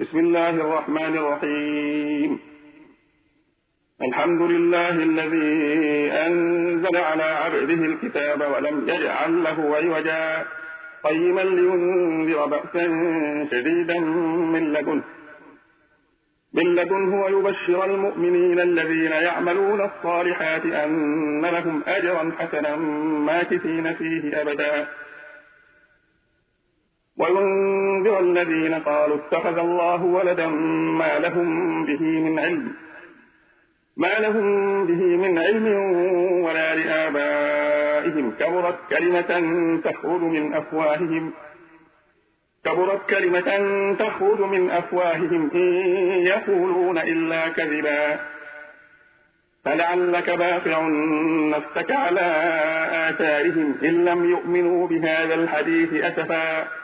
بسم الله الرحمن الرحيم. الحمد لله الذي أنزل على عبده الكتاب ولم يجعل له عوجا. قيما لينذر بأسا شديدا من لدنه. من لدنه ويبشر المؤمنين الذين يعملون الصالحات أن لهم أجرا حسنا ماكثين فيه أبدا. وينذر الذين قالوا اتخذ الله ولدا ما لهم به من علم. ما لهم به من علم ولا لآبائهم. كبرت كلمة تخرج من أفواههم. كبرت كلمة تخرج من أفواههم. إن يقولون إلا كذبا. فلعلك باخع نفسك على آثارهم. إن لم يؤمنوا بهذا الحديث أسفا.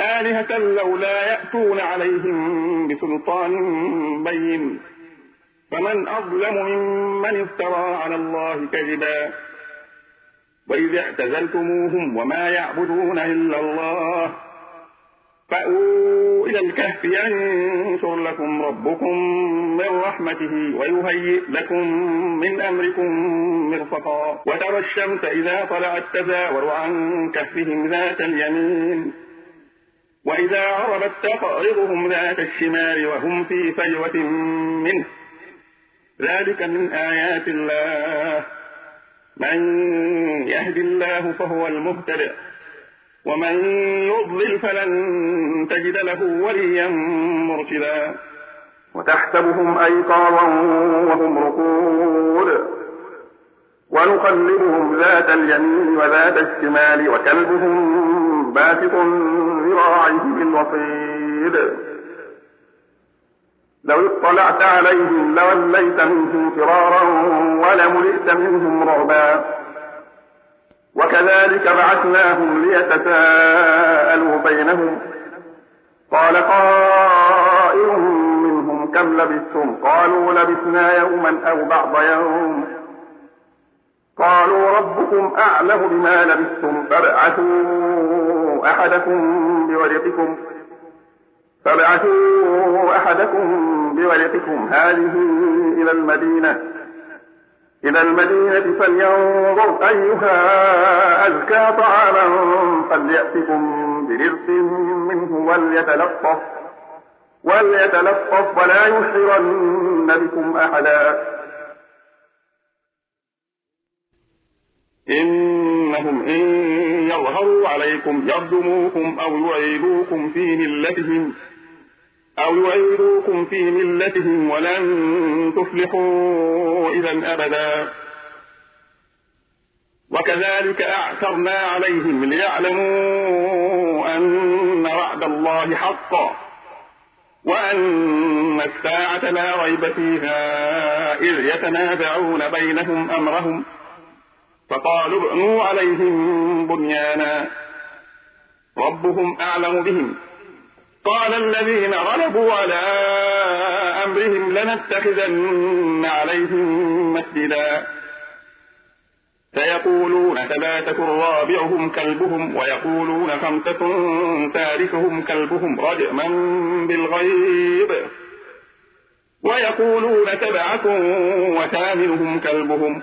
آلهة لولا يأتون عليهم بسلطان بين. فمن أظلم ممن افترى على الله كذبا. وإذ اعتزلتموهم وما يعبدون إلا الله. فأووا إلى الكهف ينشر لكم ربكم من رحمته ويهيئ لكم من أمركم مرفقا. وترى الشمس إذا طلعت تزاور عن كهفهم ذات اليمين. وإذا عربت تقرضهم ذات الشمال وهم في فجوة منه. ذلك من آيات الله. من يهد الله فهو المهتدئ ومن يضلل فلن تجد له وليا مرشدا. وتحسبهم أيقاظا وهم رقود. ونقلبهم ذات اليمين وذات الشمال وكلبهم باسط ذراعيه بالوصيد. لو اطلعت عليهم لوليت منهم فرارا ولملئت منهم رعبا. وكذلك بعثناهم ليتساءلوا بينهم. قال قائل منهم كم لبثتم؟ قالوا لبثنا يوما أو بعض يوم. قالوا ربكم أعلم بما لبثتم فابعثوا أحدكم بورقكم فابعثوا أحدكم بورقكم هذه إلى المدينة إلى المدينة فلينظر أيها أزكى طعاما فليأتكم برزق منه وليتلطف وليتلطف ولا يحرن بكم أحدا. إنهم إن يظهروا عليكم يرجموكم أو يعيدوكم في ملتهم أو يعيدوكم في ملتهم ولن تفلحوا إذا أبدا. وكذلك أعثرنا عليهم ليعلموا أن وعد الله حق وأن الساعة لا ريب فيها إذ يتنازعون بينهم أمرهم فقالوا ابنوا عليهم بنيانا. ربهم أعلم بهم. قال الذين غلبوا على أمرهم لنتخذن عليهم مسجدا. سيقولون ثلاثة رابعهم كلبهم ويقولون خمسة ثالثهم كلبهم رجما بالغيب. ويقولون سبعة وثامنهم كلبهم.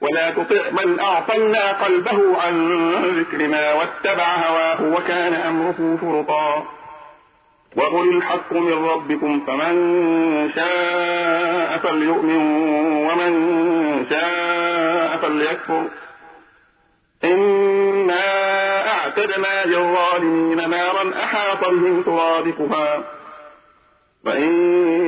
ولا تطع من أعطلنا قلبه عن ذكرنا واتبع هواه وكان أمره فرطا. وقل الحق من ربكم فمن شاء فليؤمن ومن شاء فليكفر. إنا أعتدنا للظالمين نارا أحاط بهم سرادقها وإن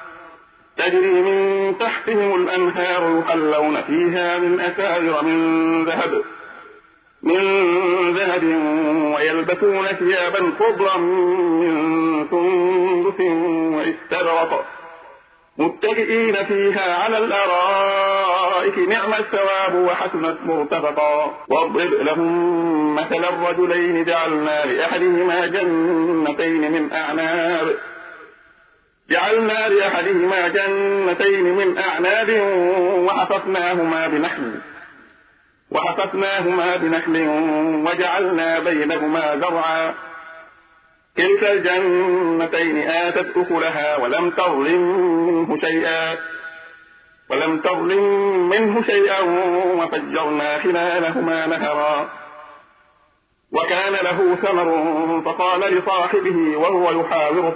تجري من تحتهم الأنهار يحلون فيها من أساور من ذهب من ذهب ويلبسون ثيابا خضرا من سندس واستبرق متكئين فيها على الأرائك نعم الثواب وحسنت مرتفقا واضرب لهم مثل الرجلين جعلنا لأحدهما جنتين من أعناب. جعلنا لأحدهما جنتين من أعناب وحففناهما بنخل وحففناهما بنخل وجعلنا بينهما زرعا. كلتا الجنتين آتت أكلها ولم تظلم منه شيئا ولم تظلم منه شيئا وفجرنا خلالهما نهرا. وكان له ثمر فقال لصاحبه وهو يحاوره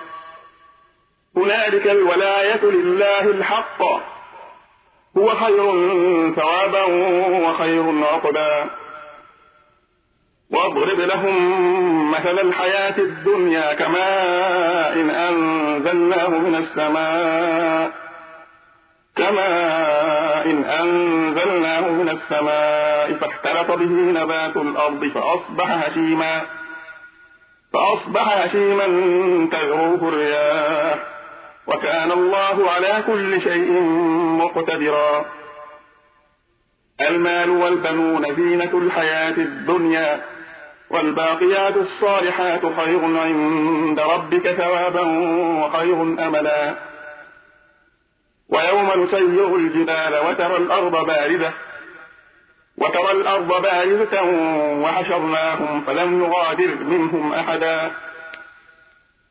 هنالك الولاية لله الحق. هو خير ثوابا وخير عقبا. واضرب لهم مثل الحياة الدنيا كماء إن أنزلناه من السماء. كماء إن أنزلناه من السماء فاختلط به نبات الأرض فأصبح هشيما. فأصبح هشيما تذروه الرياح. وكان الله على كل شيء مقتدرا. المال والبنون زينة الحياة الدنيا والباقيات الصالحات خير عند ربك ثوابا وخير أملا. ويوم نسير الجبال وترى الأرض باردة وترى الأرض بارزة وحشرناهم فلم نغادر منهم أحدا.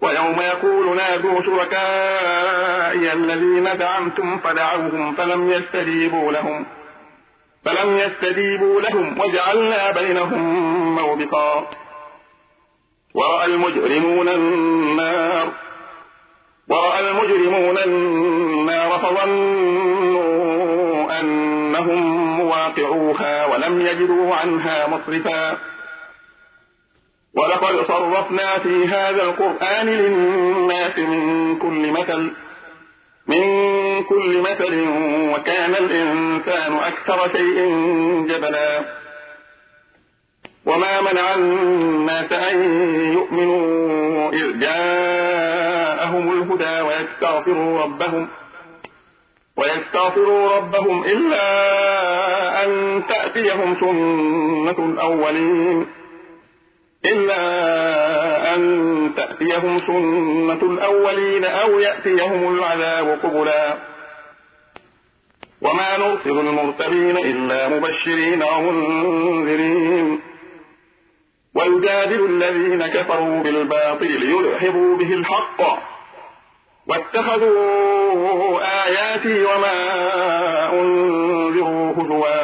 ويوم يقول نادوا شركائي الذين زعمتم فدعوهم فلم يستجيبوا لهم فلم يستجيبوا لهم وجعلنا بينهم موبقا. ورأى المجرمون النار ورأى المجرمون النار فظنوا أنهم مواقعوها ولم يجدوا عنها مصرفا. ولقد صرفنا في هذا القرآن للناس من كل مثل من كل مثل وكان الإنسان أكثر شيء جبلا. وما منع الناس أن يؤمنوا إذ جاءهم الهدى ويستغفروا ربهم ويستغفروا ربهم إلا أن تأتيهم سنة الأولين. إلا أن تأتيهم سنة الأولين أو يأتيهم العذاب قبلا. وما نرسل المرسلين إلا مبشرين ومنذرين. ويجادل الذين كفروا بالباطل ليدحضوا به الحق. واتخذوا آياتي وما أنذروا هزوا.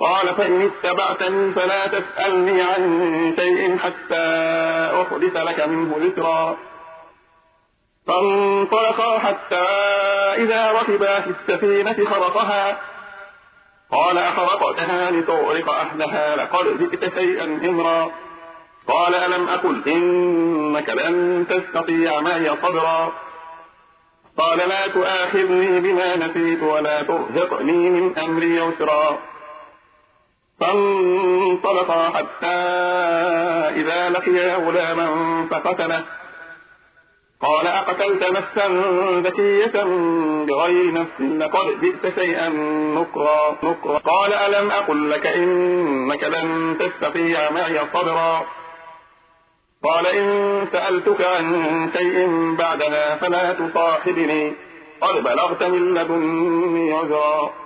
قال فإن اتبعتني فلا تسألني عن شيء حتى أحدث لك منه ذكرا. فانطلقا حتى إذا ركبا في السفينة خرقها. قال أخرقتها لتغرق أهلها لقد جئت شيئا إمرا. قال ألم أقل إنك لن تستطيع معي صبرا. قال لا تؤاخذني بما نسيت ولا ترهقني من أمري يسرا. فانطلقا حتى إذا لقيا غلاما فقتله. قال أقتلت نفسا ذكية بغير نفس لقد جئت شيئا نكرا نكرا. قال ألم أقل لك إنك لن تستطيع معي صبرا؟ قال إن سألتك عن شيء بعدها فلا تصاحبني قد بلغت من لدني عذرا.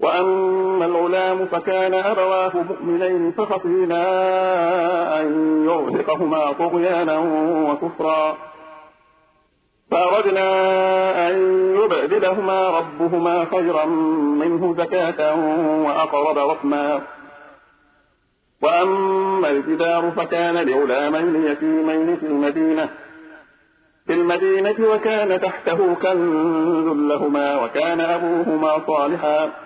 وأما الغلام فكان أبواه مؤمنين فخفينا أن يرهقهما طغيانا وكفرا. فأردنا أن يبدلهما ربهما خيرا منه زكاة وأقرب رحما. وأما الجدار فكان لغلامين يتيمين في المدينة. في المدينة وكان تحته كنز لهما وكان أبوهما صالحا.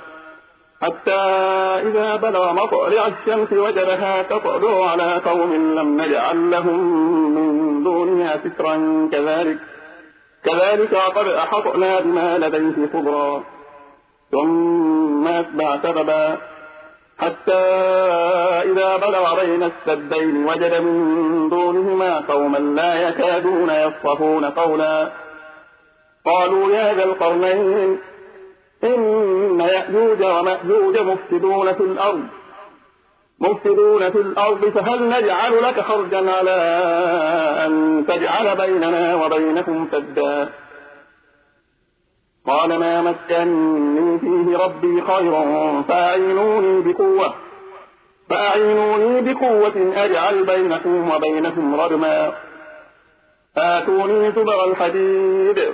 حتى إذا بلغ مطلع الشمس وجدها تطلع على قوم لم نجعل لهم من دونها سترا. كذلك كذلك وقد أحطنا بما لديه خبرا ثم أتبع سببا. حتى إذا بلغ بين السدين وجد من دونهما قوما لا يكادون يفقهون قولا. قالوا يا ذا القرنين إن يأجوج ومأجوج مفسدون في الأرض. مفسدون في الأرض فهل نجعل لك خرجا على أن تجعل بيننا وبينهم سدا؟ قال ما مكنني فيه ربي خير فأعينوني بقوة. فأعينوني بقوة أجعل بينكم وبينهم ردما آتوني زبر الحديد.